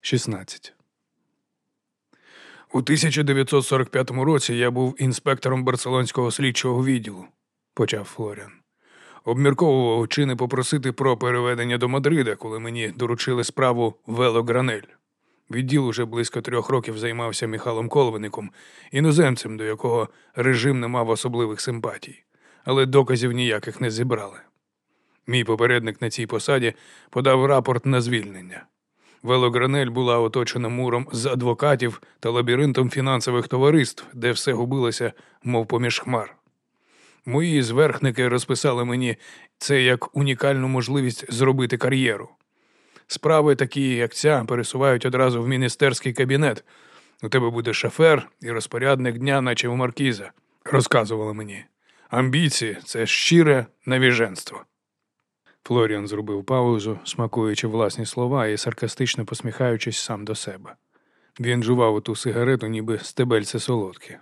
16. У 1945 році я був інспектором барселонського слідчого відділу, почав Флоріан. Обмірковував чи не попросити про переведення до Мадрида, коли мені доручили справу Вело Гранель. Відділ уже близько трьох років займався Михайлом Колвиником, іноземцем, до якого режим не мав особливих симпатій, але доказів ніяких не зібрали. Мій попередник на цій посаді подав рапорт на звільнення. Велогранель була оточена муром з адвокатів та лабіринтом фінансових товариств, де все губилося, мов поміж хмар. Мої зверхники розписали мені це як унікальну можливість зробити кар'єру. Справи, такі, як ця, пересувають одразу в міністерський кабінет. У тебе буде шофер і розпорядник дня, наче у маркіза, розказували мені. Амбіції це щире навіженство. Флоріан зробив паузу, смакуючи власні слова і саркастично посміхаючись сам до себе. Він жував у ту сигарету, ніби стебельце солодке.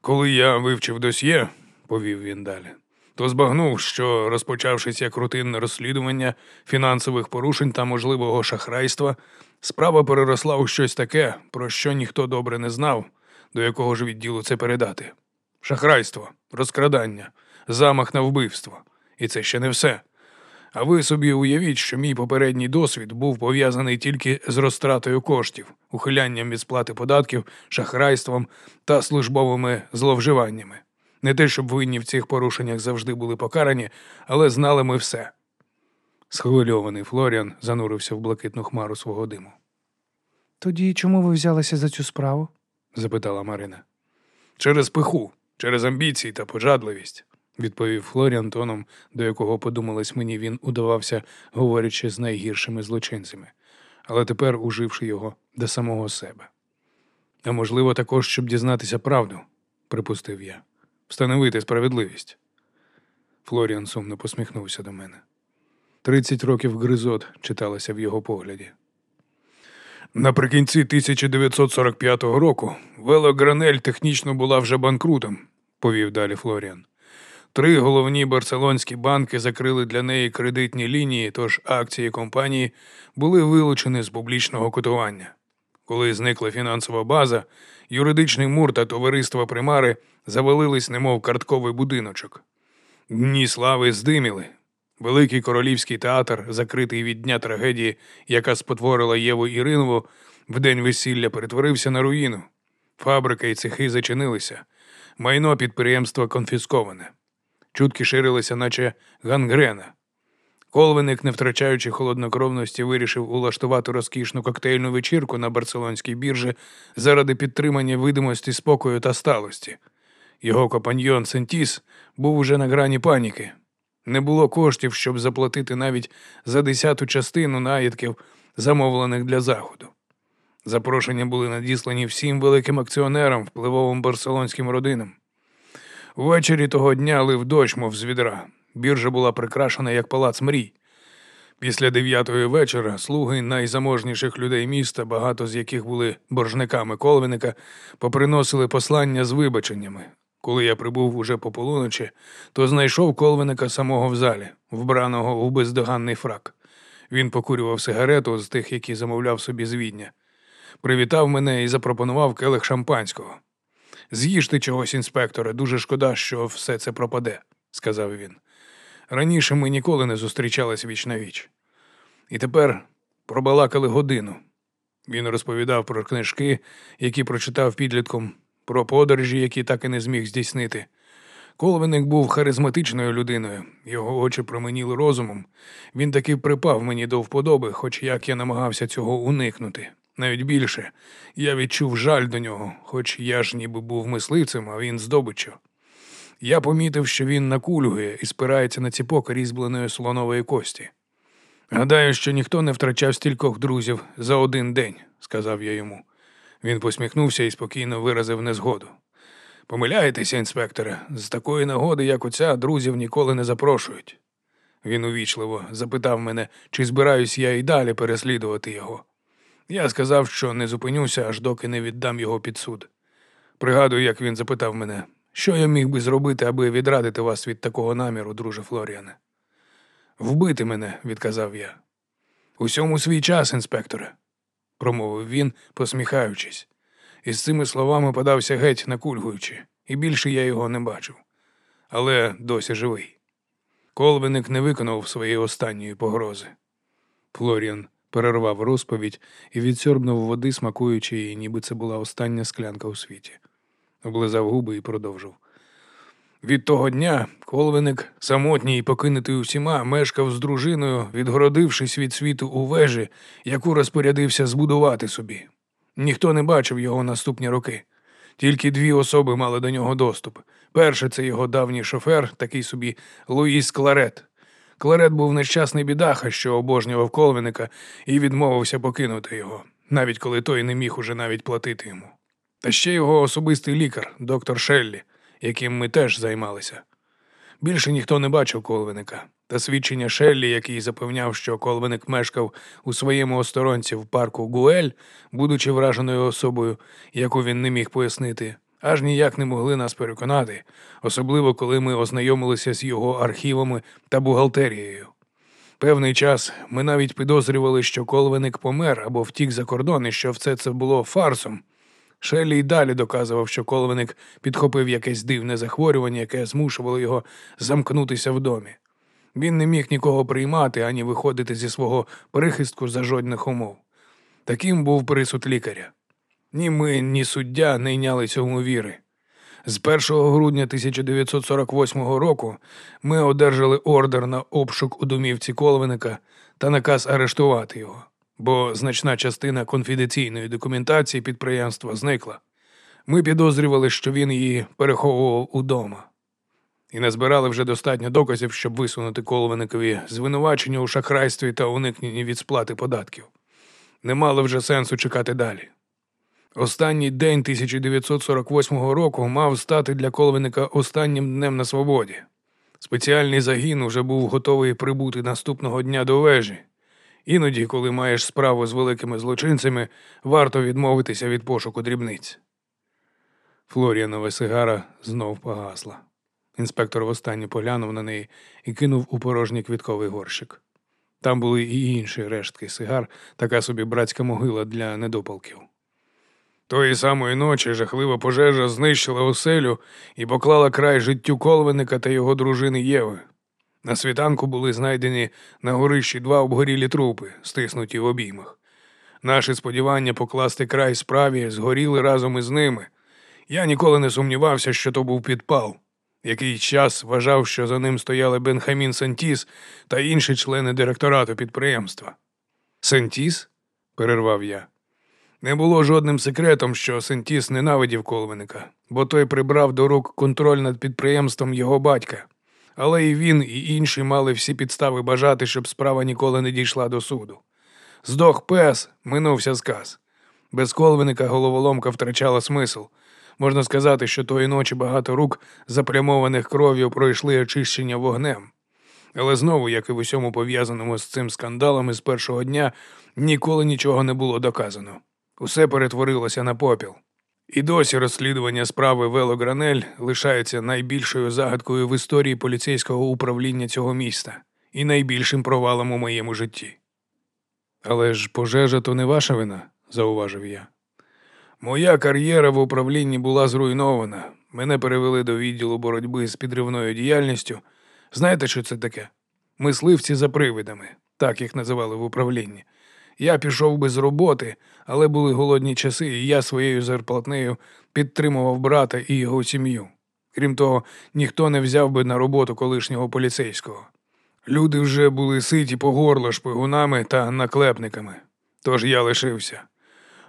Коли я вивчив досьє, повів він далі, то збагнув, що, розпочавшись як рутинне розслідування фінансових порушень та можливого шахрайства, справа переросла у щось таке, про що ніхто добре не знав, до якого ж відділу це передати. Шахрайство, розкрадання, замах на вбивство. І це ще не все. А ви собі уявіть, що мій попередній досвід був пов'язаний тільки з розтратою коштів, ухилянням від сплати податків, шахрайством та службовими зловживаннями. Не те, щоб винні в цих порушеннях завжди були покарані, але знали ми все. Схвильований Флоріан занурився в блакитну хмару свого диму. Тоді чому ви взялися за цю справу? запитала Марина. Через пиху, через амбіції та пожадливість відповів Флоріан тоном, до якого подумалось мені, він удавався, говорячи з найгіршими злочинцями, але тепер уживши його до самого себе. А можливо, також, щоб дізнатися правду, припустив я, встановити справедливість. Флоріан сумно посміхнувся до мене. Тридцять років гризот читалося в його погляді. Наприкінці 1945 року Вело Гранель технічно була вже банкрутом, повів далі Флоріан. Три головні барселонські банки закрили для неї кредитні лінії, тож акції компанії були вилучені з публічного котування. Коли зникла фінансова база, юридичний мур та товариство примари завалились, немов картковий будиночок. Дні слави здиміли. Великий королівський театр, закритий від дня трагедії, яка спотворила Єву Іринову, в день весілля перетворився на руїну. Фабрика і цехи зачинилися, майно підприємства конфісковане. Чутки ширилися, наче гангрена. Колвиник, не втрачаючи холоднокровності, вирішив улаштувати розкішну коктейльну вечірку на барселонській біржі заради підтримання видимості спокою та сталості. Його компаньйон Сентіс був уже на грані паніки. Не було коштів, щоб заплатити навіть за десяту частину наїдків, замовлених для заходу. Запрошення були надіслані всім великим акціонерам, впливовим барселонським родинам. Ввечері того дня лив дощ, мов з відра. Біржа була прикрашена як палац мрій. Після дев'ятої вечора слуги найзаможніших людей міста, багато з яких були боржниками колвиника, поприносили послання з вибаченнями. Коли я прибув уже по полуночі, то знайшов колвиника самого в залі, вбраного у бездоганний фрак. Він покурював сигарету з тих, які замовляв собі з Відня. Привітав мене і запропонував келих шампанського. З'їжте чогось, інспекторе, дуже шкода, що все це пропаде, сказав він. Раніше ми ніколи не зустрічались віч на віч. І тепер пробалакали годину. Він розповідав про книжки, які прочитав підлітком, про подорожі, які так і не зміг здійснити. Колвиник був харизматичною людиною, його очі променіли розумом. Він таки припав мені до вподоби, хоч як я намагався цього уникнути. Навіть більше я відчув жаль до нього, хоч я ж ніби був мисливцем, а він здобиччю. Я помітив, що він накулює і спирається на ціпок різьбленої слонової кості. Гадаю, що ніхто не втрачав стількох друзів за один день, сказав я йому. Він посміхнувся і спокійно виразив незгоду. Помиляєтеся, інспекторе, з такої нагоди, як оця, друзів ніколи не запрошують. Він увічливо запитав мене, чи збираюсь я і далі переслідувати його. Я сказав, що не зупинюся, аж доки не віддам його під суд. Пригадую, як він запитав мене, що я міг би зробити, аби відрадити вас від такого наміру, друже Флоріане. Вбити мене, відказав я. Усьому свій час, інспекторе. промовив він, посміхаючись. І з цими словами подався геть, накульгуючи, і більше я його не бачив. Але досі живий. Колвиник не виконав своєї останньої погрози. Флоріан перервав розповідь і відсьорбнув води, смакуючи її, ніби це була остання склянка у світі. Облизав губи і продовжив. Від того дня колвиник, самотній і покинутий усіма, мешкав з дружиною, відгородившись від світу у вежі, яку розпорядився збудувати собі. Ніхто не бачив його наступні роки. Тільки дві особи мали до нього доступ. Перше це його давній шофер, такий собі Луїс Кларет. Кларет був нещасний бідаха, що обожнював колвиника і відмовився покинути його, навіть коли той не міг уже навіть платити йому. Та ще його особистий лікар, доктор Шеллі, яким ми теж займалися. Більше ніхто не бачив колвиника, та свідчення Шеллі, який запевняв, що колвиник мешкав у своєму осторонці в парку Гуель, будучи враженою особою, яку він не міг пояснити, аж ніяк не могли нас переконати, особливо коли ми ознайомилися з його архівами та бухгалтерією. Певний час ми навіть підозрювали, що колвиник помер або втік за кордон і що все це було фарсом. Шеллі й далі доказував, що колвиник підхопив якесь дивне захворювання, яке змушувало його замкнутися в домі. Він не міг нікого приймати ані виходити зі свого прихистку за жодних умов. Таким був присуд лікаря. Ні ми, ні суддя не йняли цьому віри. З 1 грудня 1948 року ми одержали ордер на обшук у домівці Колвиника та наказ арештувати його, бо значна частина конфіденційної документації підприємства зникла. Ми підозрювали, що він її переховував удома. І назбирали вже достатньо доказів, щоб висунути Колвиникові звинувачення у шахрайстві та уникненні від сплати податків. Не мало вже сенсу чекати далі. Останній день 1948 року мав стати для колвиника останнім днем на свободі. Спеціальний загін уже був готовий прибути наступного дня до вежі. Іноді, коли маєш справу з великими злочинцями, варто відмовитися від пошуку дрібниць. Флоріанова сигара знов погасла. Інспектор востаннє поглянув на неї і кинув у порожній квітковий горщик. Там були і інші рештки сигар, така собі братська могила для недопалків. Тої самої ночі жахлива пожежа знищила оселю і поклала край життю колвиника та його дружини Єви. На світанку були знайдені на горищі два обгорілі трупи, стиснуті в обіймах. Наші сподівання покласти край справі згоріли разом із ними. Я ніколи не сумнівався, що то був підпал. Який час вважав, що за ним стояли Бенхамін Сентіс та інші члени директорату підприємства. Сентіс? перервав я. Не було жодним секретом, що Сентіс ненавидів колвиника, бо той прибрав до рук контроль над підприємством його батька. Але і він, і інші мали всі підстави бажати, щоб справа ніколи не дійшла до суду. Здох пес, минувся сказ. Без колвиника головоломка втрачала смисл. Можна сказати, що тої ночі багато рук, запрямованих кров'ю, пройшли очищення вогнем. Але знову, як і в усьому пов'язаному з цим скандалом із першого дня, ніколи нічого не було доказано. Усе перетворилося на попіл. І досі розслідування справи Вело Гранель лишається найбільшою загадкою в історії поліцейського управління цього міста і найбільшим провалом у моєму житті. Але ж пожежа то не ваша вина, зауважив я. Моя кар'єра в управлінні була зруйнована. Мене перевели до відділу боротьби з підривною діяльністю. Знаєте, що це таке? Мисливці за привидами, так їх називали в управлінні. Я пішов би з роботи, але були голодні часи, і я своєю зарплатнею підтримував брата і його сім'ю. Крім того, ніхто не взяв би на роботу колишнього поліцейського. Люди вже були ситі по горло шпигунами та наклепниками, тож я лишився.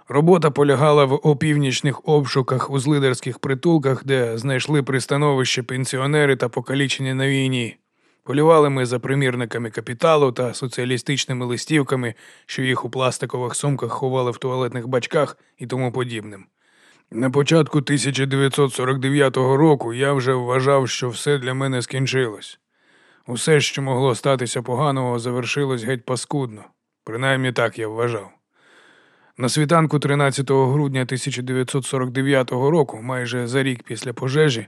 Робота полягала в опівнічних обшуках у злидерських притулках, де знайшли пристановище пенсіонери та покалічені на війні. Полювали ми за примірниками капіталу та соціалістичними листівками, що їх у пластикових сумках ховали в туалетних бачках і тому подібним. На початку 1949 року я вже вважав, що все для мене скінчилось. Усе, що могло статися поганого, завершилось геть паскудно. Принаймні так я вважав. На світанку 13 грудня 1949 року, майже за рік після пожежі,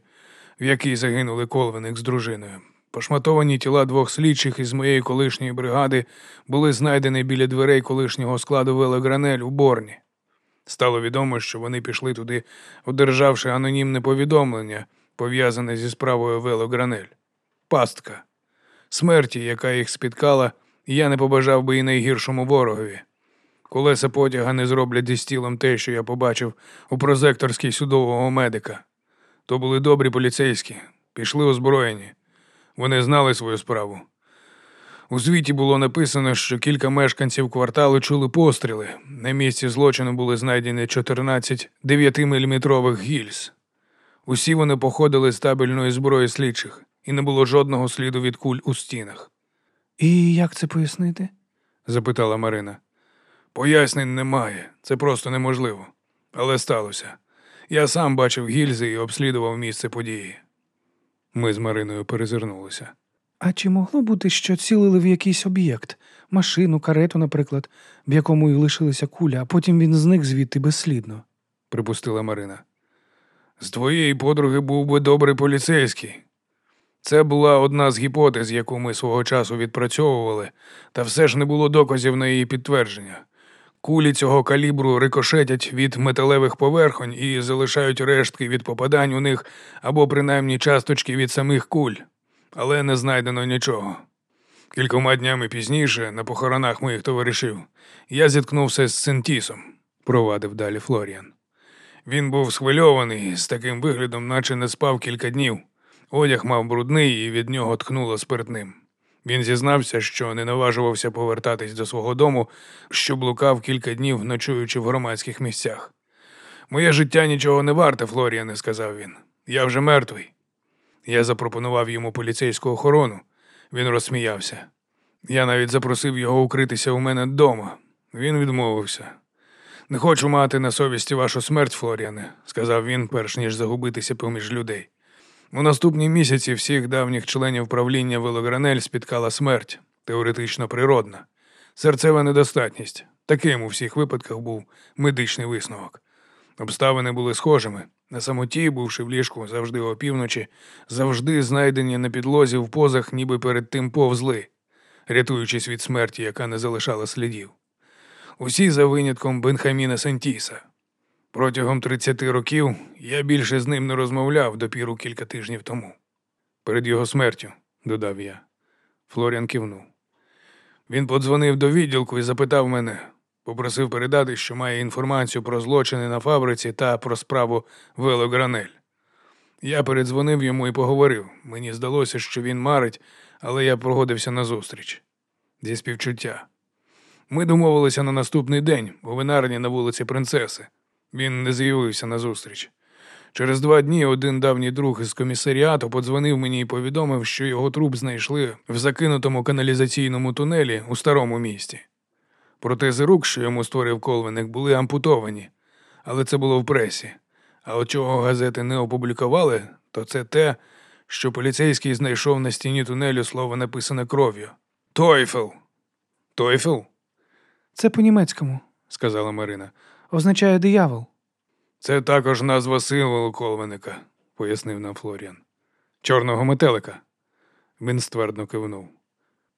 в якій загинули колвиник з дружиною, Пошматовані тіла двох слідчих із моєї колишньої бригади були знайдені біля дверей колишнього складу велогранель у Борні. Стало відомо, що вони пішли туди, одержавши анонімне повідомлення, пов'язане зі справою велогранель. Пастка. Смерті, яка їх спіткала, я не побажав би і найгіршому ворогові. Колеса потяга не зроблять із тілом те, що я побачив у прозекторській судового медика. То були добрі поліцейські, пішли озброєні. Вони знали свою справу. У звіті було написано, що кілька мешканців кварталу чули постріли. На місці злочину були знайдені 14 9-мм гільз. Усі вони походили з табельної зброї слідчих, і не було жодного сліду від куль у стінах. І як це пояснити? запитала Марина. Пояснень немає, це просто неможливо. Але сталося. Я сам бачив гільзи і обслідував місце події. Ми з Мариною перезирнулися. А чи могло бути, що цілили в якийсь об'єкт, машину, карету, наприклад, в якому й лишилася куля, а потім він зник звідти безслідно? припустила Марина. З твоєї подруги був би добрий поліцейський. Це була одна з гіпотез, яку ми свого часу відпрацьовували, та все ж не було доказів на її підтвердження. Кулі цього калібру рикошетять від металевих поверхонь і залишають рештки від попадань у них або принаймні часточки від самих куль, але не знайдено нічого. Кількома днями пізніше, на похоронах моїх товаришів, я зіткнувся з Сентісом, провадив далі Флоріан. Він був схвильований з таким виглядом, наче не спав кілька днів. Одяг мав брудний і від нього тхнуло спиртним. Він зізнався, що не наважувався повертатись до свого дому, що блукав кілька днів, ночуючи в громадських місцях. Моє життя нічого не варте, Флоріане, сказав він. Я вже мертвий. Я запропонував йому поліцейську охорону. Він розсміявся. Я навіть запросив його укритися у мене вдома. Він відмовився. Не хочу мати на совісті вашу смерть, Флоріане, сказав він, перш ніж загубитися поміж людей. У наступні місяці всіх давніх членів правління Велогранель спіткала смерть, теоретично природна, серцева недостатність. Таким у всіх випадках був медичний висновок. Обставини були схожими. На самоті, бувши в ліжку завжди опівночі, завжди знайдені на підлозі в позах, ніби перед тим повзли, рятуючись від смерті, яка не залишала слідів. Усі за винятком Бенхаміна Сантіса. Протягом 30 років я більше з ним не розмовляв допіру кілька тижнів тому. Перед його смертю, додав я. Флоріан кивнув. Він подзвонив до відділку і запитав мене, попросив передати, що має інформацію про злочини на фабриці та про справу Велогранель. Я передзвонив йому і поговорив. Мені здалося, що він марить, але я прогодився на зустріч. Зі співчуття. Ми домовилися на наступний день у винарні на вулиці Принцеси. Він не з'явився на зустріч. Через два дні один давній друг із комісаріату подзвонив мені і повідомив, що його труп знайшли в закинутому каналізаційному тунелі у старому місті. Протези рук, що йому створив колвиник, були ампутовані, але це було в пресі. А от чого газети не опублікували, то це те, що поліцейський знайшов на стіні тунелю слово написане кров'ю. Тойфел. Тойфел? Це по-німецькому, сказала Марина. Означає диявол. Це також назва символу колвеника, пояснив нам Флоріан. Чорного метелика. Він ствердно кивнув.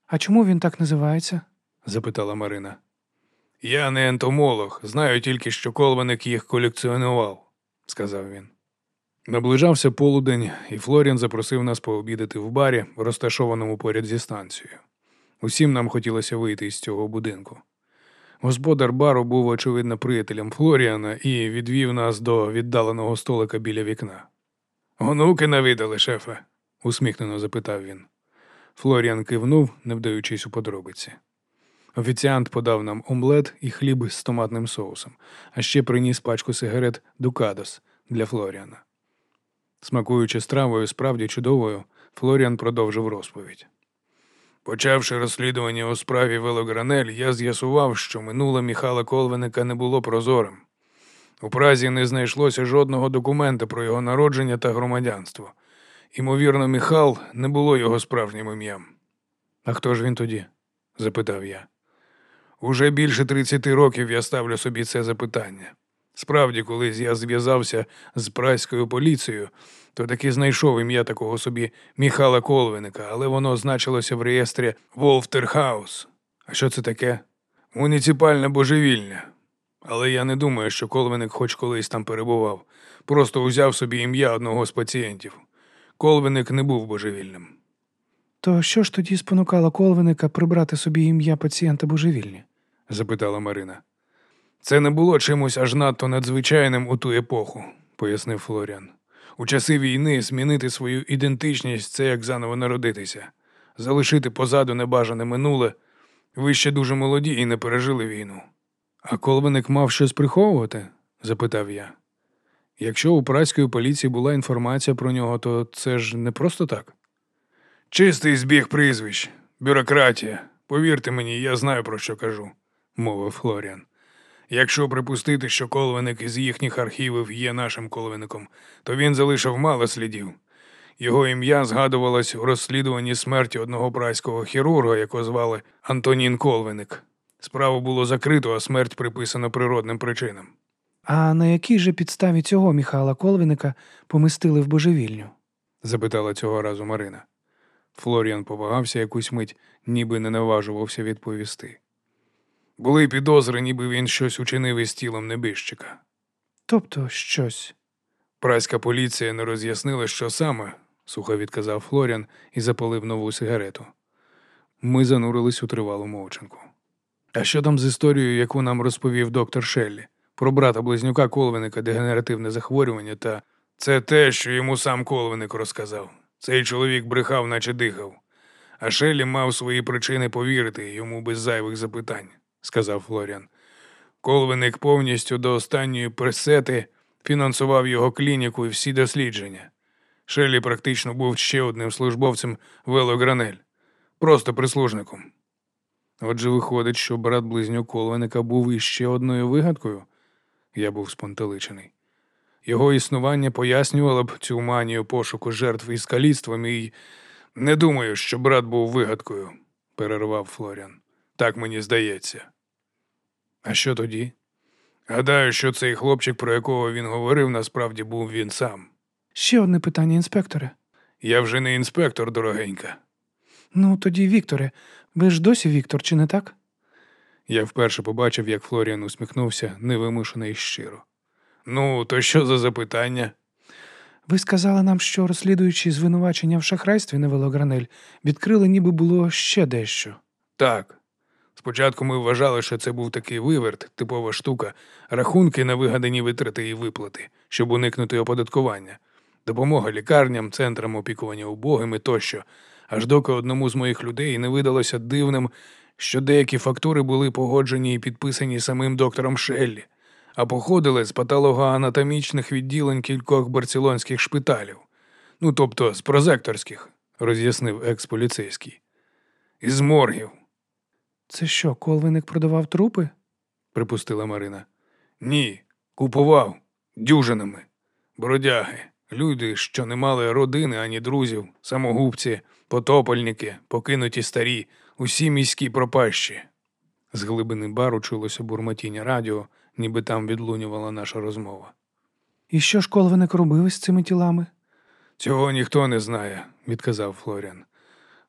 А чому він так називається? запитала Марина. Я не ентомолог, знаю тільки, що колвеник їх колекціонував, сказав він. Наближався полудень, і Флоріан запросив нас пообідати в барі, розташованому поряд зі станцією. Усім нам хотілося вийти із цього будинку. Господар бару був, очевидно, приятелем Флоріана і відвів нас до віддаленого столика біля вікна. Онуки навідали, шефе? усміхнено запитав він. Флоріан кивнув, не вдаючись у подробиці. Офіціант подав нам омлет і хліб з томатним соусом, а ще приніс пачку сигарет Дукадос для Флоріана. Смакуючи стравою справді чудовою, Флоріан продовжив розповідь. Почавши розслідування у справі Велогранель, я з'ясував, що минуле Міхала Колвеника не було прозорим. У Празі не знайшлося жодного документа про його народження та громадянство. Імовірно, Міхал не було його справжнім ім'ям. А хто ж він тоді? запитав я. Уже більше 30 років я ставлю собі це запитання, Справді, колись я зв'язався з празькою поліцією, то таки знайшов ім'я такого собі Міхала Колвиника, але воно значилося в реєстрі Волфтерхаус. А що це таке? Муніципальне божевільне. Але я не думаю, що Колвиник хоч колись там перебував. Просто узяв собі ім'я одного з пацієнтів. Колвиник не був божевільним. То що ж тоді спонукало Колвиника прибрати собі ім'я пацієнта божевільні? запитала Марина. Це не було чимось аж надто надзвичайним у ту епоху, пояснив Флоріан. У часи війни змінити свою ідентичність це як заново народитися, залишити позаду небажане минуле. Ви ще дуже молоді і не пережили війну. А Колвиник мав щось приховувати? запитав я. Якщо у праської поліції була інформація про нього, то це ж не просто так. Чистий збіг прізвищ, бюрократія. Повірте мені, я знаю, про що кажу, мовив Флоріан. Якщо припустити, що колвиник із їхніх архівів є нашим колвиником, то він залишив мало слідів. Його ім'я згадувалось у розслідуванні смерті одного прайського хірурга, якого звали Антонін Колвиник. Справу було закрито, а смерть приписана природним причинам. А на якій же підставі цього Міхала Колвиника помістили в божевільню? запитала цього разу Марина. Флоріан повагався якусь мить, ніби не наважувався відповісти. Були підозри, ніби він щось учинив із тілом небіжчика. Тобто щось. Прайська поліція не роз'яснила, що саме, сухо відказав Флоріан і запалив нову сигарету. Ми занурились у тривалу мовчанку. А що там з історією, яку нам розповів доктор Шеллі, про брата близнюка Колвиника, дегенеративне захворювання, та це те, що йому сам Колвиник розказав. Цей чоловік брехав, наче дихав. А Шеллі мав свої причини повірити йому без зайвих запитань, сказав Флоріан. Колвиник повністю до останньої пресети фінансував його клініку і всі дослідження. Шеллі практично був ще одним службовцем Велогранель, просто прислужником. Отже, виходить, що брат близнюк Колвиника був іще одною вигадкою. Я був спонтеличений. Його існування пояснювало б цю манію пошуку жертв із каліцтвом і не думаю, що брат був вигадкою, перервав Флоріан. Так мені здається. А що тоді? Гадаю, що цей хлопчик, про якого він говорив, насправді був він сам. Ще одне питання, інспекторе. Я вже не інспектор, дорогенька. Ну, тоді, Вікторе, ви ж досі Віктор, чи не так? Я вперше побачив, як Флоріан усміхнувся невимушено і щиро. Ну, то що за запитання? Ви сказали нам, що розслідуючи звинувачення в шахрайстві на Велогранель, відкрили, ніби було ще дещо. Так. Спочатку ми вважали, що це був такий виверт, типова штука, рахунки на вигадані витрати і виплати, щоб уникнути оподаткування, допомога лікарням, центрам опікування убогими тощо, аж доки одному з моїх людей не видалося дивним, що деякі фактури були погоджені і підписані самим доктором Шеллі, а походили з патологоанатомічних відділень кількох барцелонських шпиталів, ну тобто з прозекторських, роз'яснив екс-поліцейський. Із моргів. Це що, Колвиник продавав трупи? припустила Марина. Ні, купував дюжинами. Бродяги, люди, що не мали родини ані друзів, самогубці, потопольники, покинуті старі, усі міські пропащі. З глибини бару чулося бурмотіння радіо, ніби там відлунювала наша розмова. І що ж Колвиник робив із цими тілами? Цього ніхто не знає, відказав Флоріан.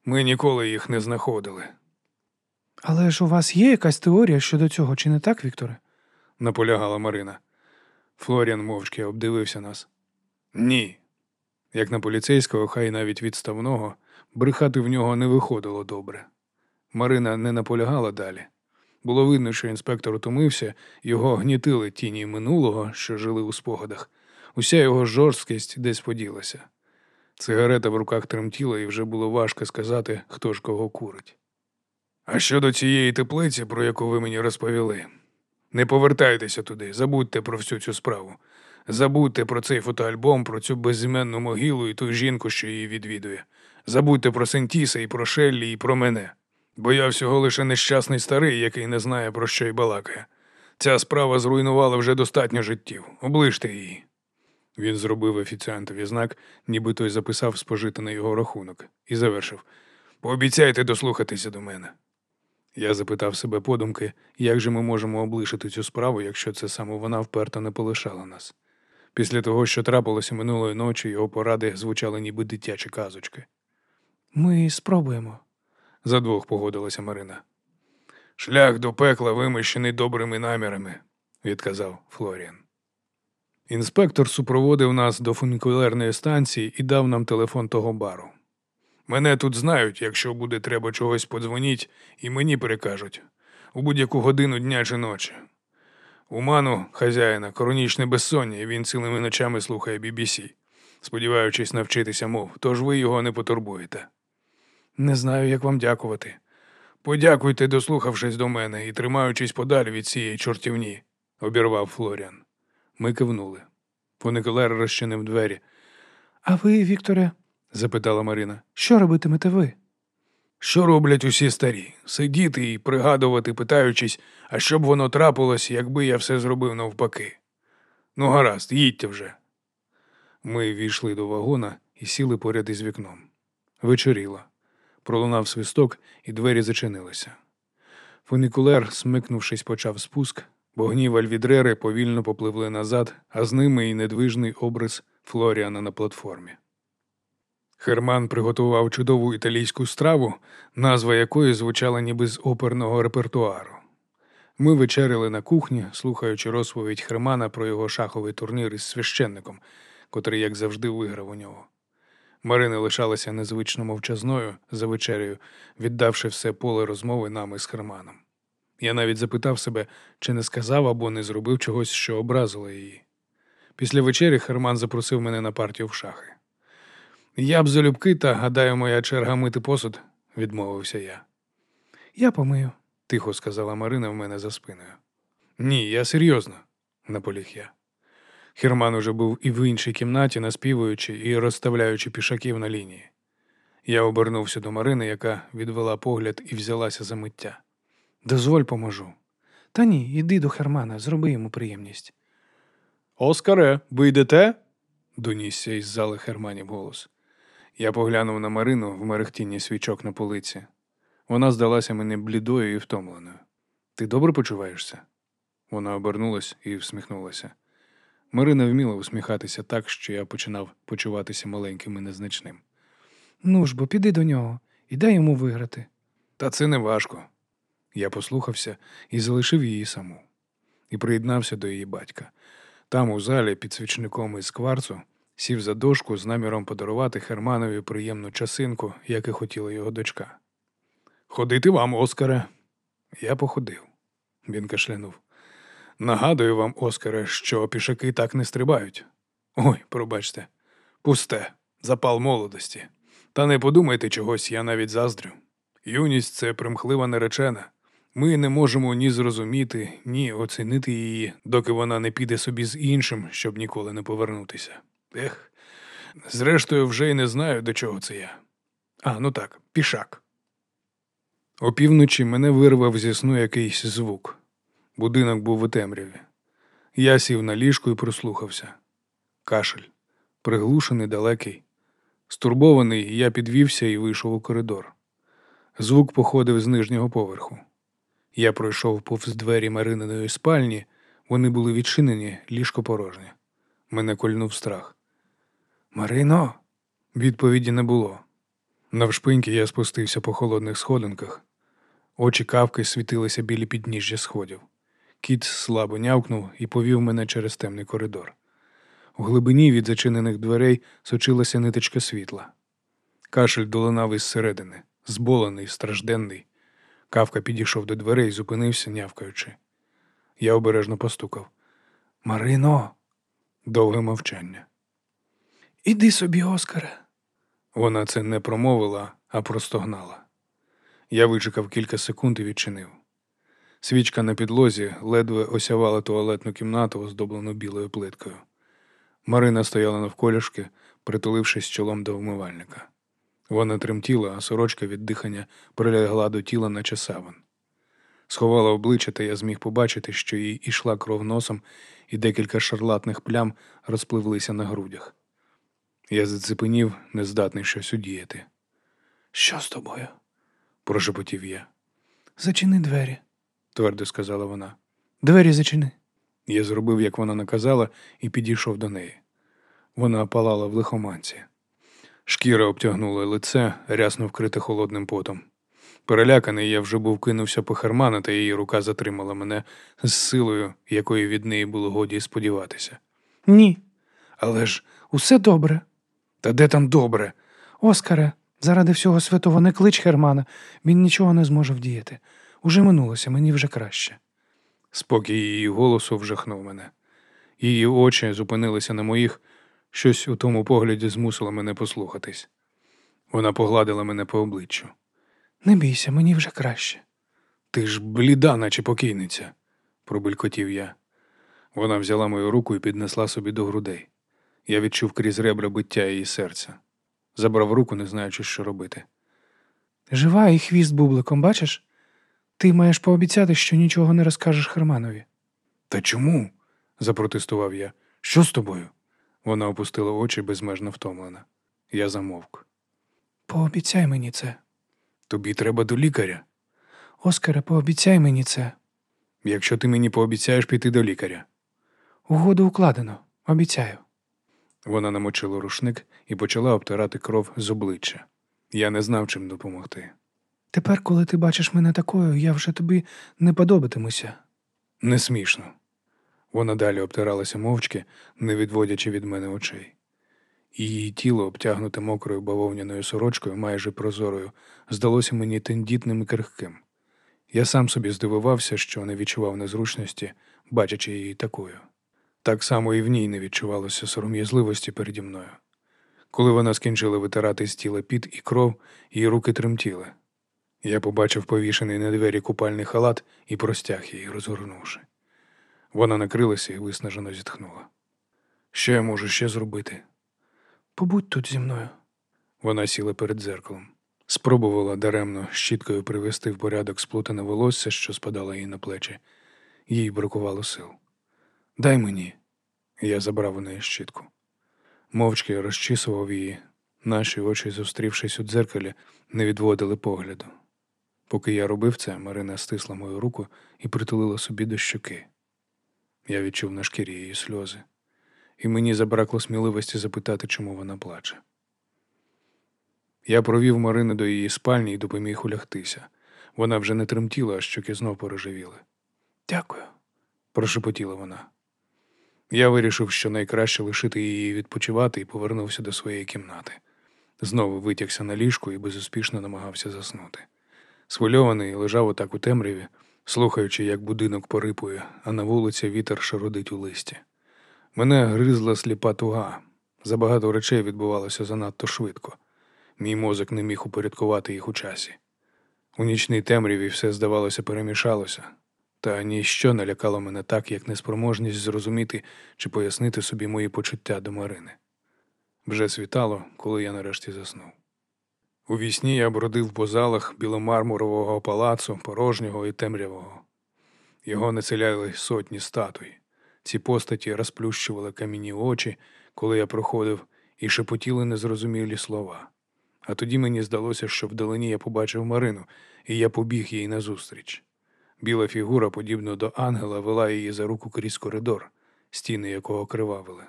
Ми ніколи їх не знаходили. Але ж у вас є якась теорія щодо цього, чи не так, Вікторе? наполягала Марина. Флоріан мовчки обдивився нас. Ні. Як на поліцейського, хай навіть відставного, брехати в нього не виходило добре. Марина не наполягала далі. Було видно, що інспектор утомився, його гнітили тіні минулого, що жили у спогадах. Уся його жорсткість десь поділася. Цигарета в руках тремтіла, і вже було важко сказати, хто ж кого курить. А щодо цієї теплиці, про яку ви мені розповіли, не повертайтеся туди, забудьте про всю цю справу. Забудьте про цей фотоальбом, про цю безіменну могилу і ту жінку, що її відвідує. Забудьте про Сентіса і про Шеллі, і про мене. Бо я всього лише нещасний старий, який не знає, про що й балакає. Ця справа зруйнувала вже достатньо життів. Оближте її. Він зробив офіціантові знак, ніби той записав спожити на його рахунок, і завершив Пообіцяйте дослухатися до мене. Я запитав себе подумки, як же ми можемо облишити цю справу, якщо це саме вона вперто не полишала нас. Після того, що трапилося минулої ночі, його поради звучали ніби дитячі казочки. Ми спробуємо. За двох погодилася Марина. Шлях до пекла вимощений добрими намірами, відказав Флоріан. Інспектор супроводив нас до фунікулерної станції і дав нам телефон того бару. Мене тут знають, якщо буде треба чогось подзвоніть, і мені перекажуть у будь-яку годину дня чи ночі. У ману, хазяїна, коронічне безсоння, і він цілими ночами слухає BBC, сподіваючись навчитися мов, тож ви його не потурбуєте. Не знаю, як вам дякувати. Подякуйте, дослухавшись до мене і тримаючись подалі від цієї чортівні, обірвав Флоріан. Ми кивнули. Фуникулер розчинив двері. А ви, Вікторе, запитала Марина. що робитимете ви? Що роблять усі старі? Сидіти і пригадувати, питаючись, а що б воно трапилось, якби я все зробив навпаки. Ну, гаразд, їдьте вже. Ми війшли до вагона і сіли поряд із вікном. Вечоріло. Пролунав свисток, і двері зачинилися. Фунікулер, смикнувшись, почав спуск, Вогні вальвідрери повільно попливли назад, а з ними і недвижний образ Флоріана на платформі. Херман приготував чудову італійську страву, назва якої звучала ніби з оперного репертуару. Ми вечеряли на кухні, слухаючи розповідь Хермана про його шаховий турнір із священником, котрий, як завжди, виграв у нього. Марина лишалася незвично мовчазною за вечерею, віддавши все поле розмови нам із Херманом. Я навіть запитав себе, чи не сказав або не зробив чогось, що образило її. Після вечері Херман запросив мене на партію в шахи. Я б залюбки, та гадаю, моя черга мити посуд, відмовився я. Я помию. Тихо сказала Марина в мене за спиною. Ні, я серйозно, наполіг я. Херман уже був і в іншій кімнаті, наспівуючи і розставляючи пішаків на лінії. Я обернувся до Марини, яка відвела погляд і взялася за миття. Дозволь поможу. Та ні, іди до Хермана, зроби йому приємність. Оскаре, ви йдете? донісся із зали Херманів голос. Я поглянув на Марину в мерехтінні свічок на полиці. Вона здалася мені блідою і втомленою. Ти добре почуваєшся? Вона обернулась і всміхнулася. Марина вміла усміхатися так, що я починав почуватися маленьким і незначним. Ну ж бо піди до нього і дай йому виграти. Та це не важко. Я послухався і залишив її саму, і приєднався до її батька. Там, у залі, під свічником із кварцу, сів за дошку з наміром подарувати Херманові приємну часинку, як і хотіла його дочка. Ходити вам, Оскаре. Я походив. Він кашлянув. Нагадую вам, Оскаре, що пішаки так не стрибають. Ой, пробачте, пусте, запал молодості. Та не подумайте чогось, я навіть заздрю. Юність це примхлива наречена. Ми не можемо ні зрозуміти, ні оцінити її, доки вона не піде собі з іншим, щоб ніколи не повернутися. Ех, зрештою, вже й не знаю, до чого це я. А, ну так, пішак. Опівночі мене вирвав зі сну якийсь звук. Будинок був у темряві. Я сів на ліжку і прослухався. Кашель, приглушений, далекий. Стурбований, я підвівся і вийшов у коридор. Звук походив з нижнього поверху. Я пройшов повз двері Марининої спальні, вони були відчинені, ліжко порожнє. Мене кольнув страх. Марино, відповіді не було. Навшпиньки я спустився по холодних сходинках. Очі кавки світилися білі підніжжя сходів. Кіт слабо нявкнув і повів мене через темний коридор. У глибині від зачинених дверей сочилася ниточка світла. Кашель долинав із середини, зболений, стражденний. Кавка підійшов до дверей і зупинився, нявкаючи. Я обережно постукав. Марино, довге мовчання. Іди собі, Оскаре. Вона це не промовила, а простогнала. Я вичекав кілька секунд і відчинив. Свічка на підлозі ледве осявала туалетну кімнату, оздоблену білою плиткою. Марина стояла навколішки, притулившись чолом до вмивальника. Вона тремтіла, а сорочка від дихання прилягла до тіла, наче саван. Сховала обличчя, та я зміг побачити, що їй ішла кров носом, і декілька шарлатних плям розпливлися на грудях. Я зацепенів, нездатний щось удіяти. Що з тобою? прошепотів я. Зачини двері, твердо сказала вона. двері зачини. Я зробив, як вона наказала, і підійшов до неї. Вона палала в лихоманці. Шкіра обтягнула лице, рясно вкрите холодним потом. Переляканий, я вже був кинувся по Хермана, та її рука затримала мене з силою, якої від неї було годі сподіватися. Ні. Але ж, Усе добре. Та де там добре? Оскаре, заради всього святого не клич Хермана, він нічого не зможе вдіяти. Уже минулося, мені вже краще. Спокій її голосу вжахнув мене. Її очі зупинилися на моїх, щось у тому погляді змусило мене послухатись. Вона погладила мене по обличчю. Не бійся, мені вже краще. Ти ж бліда, наче покійниця, пробелькотів я. Вона взяла мою руку і піднесла собі до грудей. Я відчув крізь ребра биття її серця. Забрав руку, не знаючи, що робити. Жива і хвіст бубликом, бачиш? Ти маєш пообіцяти, що нічого не розкажеш Херманові. Та чому? запротестував я. Що з тобою? Вона опустила очі безмежно втомлена. Я замовк. Пообіцяй мені це. Тобі треба до лікаря. Оскаре, пообіцяй мені це. Якщо ти мені пообіцяєш піти до лікаря. Угоду укладено. Обіцяю. Вона намочила рушник і почала обтирати кров з обличчя. Я не знав, чим допомогти. Тепер, коли ти бачиш мене такою, я вже тобі не подобатимуся. Не смішно. Вона далі обтиралася мовчки, не відводячи від мене очей. Її тіло, обтягнуте мокрою бавовняною сорочкою, майже прозорою, здалося мені тендітним і крихким. Я сам собі здивувався, що не відчував незручності, бачачи її такою. Так само і в ній не відчувалося сором'язливості переді мною. Коли вона скінчила витирати з тіла піт і кров, її руки тремтіли. Я побачив повішений на двері купальний халат і простяг її, розгорнувши. Вона накрилася і виснажено зітхнула. Що я можу ще зробити? Побудь тут зі мною. Вона сіла перед дзеркалом. Спробувала даремно щіткою привести в порядок сплутане волосся, що спадало їй на плечі. Їй бракувало сил. Дай мені. Я забрав у неї щітку. Мовчки розчісував її. Наші очі, зустрівшись у дзеркалі, не відводили погляду. Поки я робив це, Марина стисла мою руку і притулила собі до щоки. Я відчув на шкірі її сльози, і мені забракло сміливості запитати, чому вона плаче. Я провів Марину до її спальні і допоміг улягтися. Вона вже не тремтіла, а щоки знов порожевіли. Дякую. Прошепотіла вона. Я вирішив, що найкраще лишити її відпочивати і повернувся до своєї кімнати. Знову витягся на ліжку і безуспішно намагався заснути. Схвильований лежав отак у темряві, слухаючи, як будинок порипує, а на вулиці вітер шародить у листі. Мене гризла сліпа туга. Забагато речей відбувалося занадто швидко. Мій мозок не міг упорядкувати їх у часі. У нічній темряві все, здавалося, перемішалося, та ніщо не лякало мене так, як неспроможність зрозуміти чи пояснити собі мої почуття до Марини. Вже світало, коли я нарешті заснув. У вісні я бродив по залах біломармурового палацу, порожнього і темрявого. Його населяли сотні статуй. Ці постаті розплющували кам'яні очі, коли я проходив, і шепотіли незрозумілі слова. А тоді мені здалося, що вдалині я побачив Марину, і я побіг їй назустріч. Біла фігура, подібно до ангела, вела її за руку крізь коридор, стіни якого кривавили.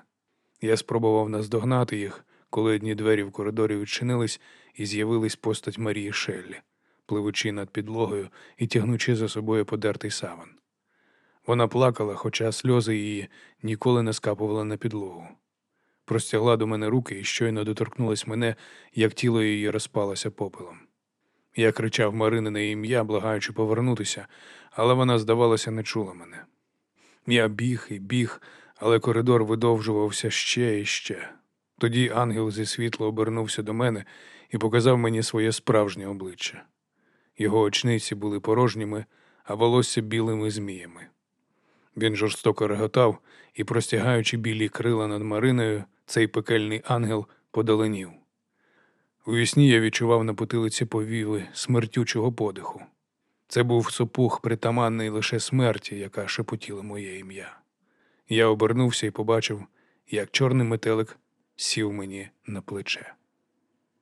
Я спробував наздогнати їх, коли одні двері в коридорі відчинились і з'явились постать Марії Шеллі, пливучи над підлогою і тягнучи за собою подертий саван. Вона плакала, хоча сльози її ніколи не скапували на підлогу. Простягла до мене руки і щойно доторкнулась мене, як тіло її розпалося попелом. Я кричав Маринине ім'я, благаючи повернутися, але вона, здавалося, не чула мене. Я біг і біг, але коридор видовжувався ще і ще. Тоді ангел зі світла обернувся до мене і показав мені своє справжнє обличчя. Його очниці були порожніми, а волосся білими зміями. Він жорстоко реготав і, простягаючи білі крила над Мариною, цей пекельний ангел подаленів. У вісні я відчував на потилиці повіви смертючого подиху. Це був сопух притаманний лише смерті, яка шепотіла моє ім'я. Я обернувся і побачив, як чорний метелик сів мені на плече.